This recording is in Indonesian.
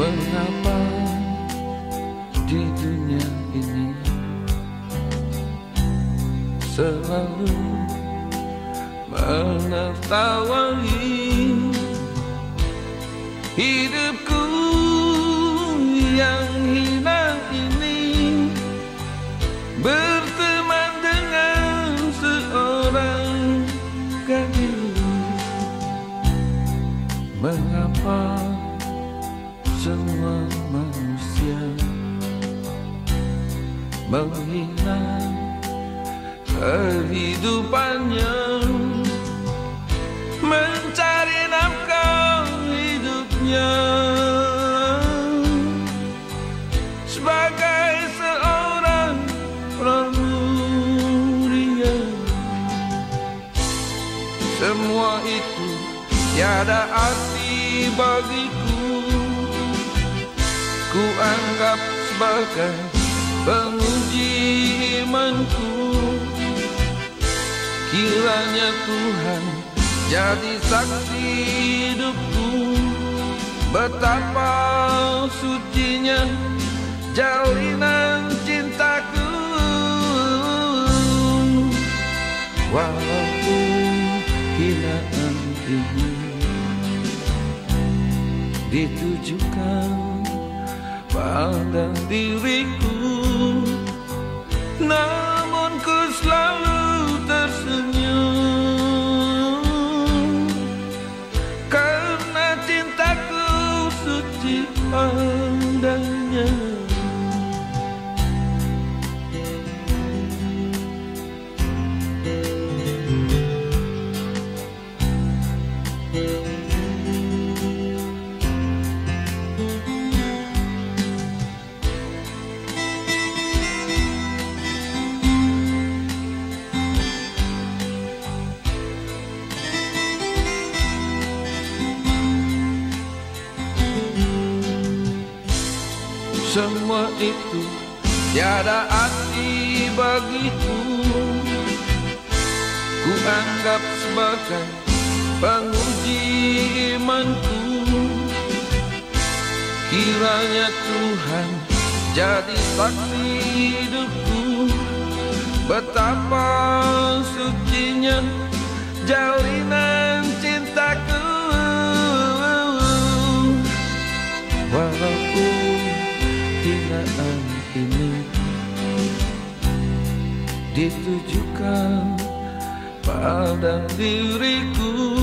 Mengapa di dunia ini Selalu menertawai Hidupku yang hina? Semua manusia menghina kehidupannya. Mencari nafkah hidupnya. Sebagai seorang pramuria. Semua itu tiada arti bagiku ku anggap sebagai penguji imanku Kiranya Tuhan jadi saksi hidupku. Betapa sucinya jalinan cintaku. Walaupun hinaan ini Ditujukan pada diriku Namun Semua itu tiada arti bagiku. Ku anggap sebagai penguji imanku. Kiranya Tuhan jadi saksi hidupku. Betapa sucinya jalinan ditujukan pada diriku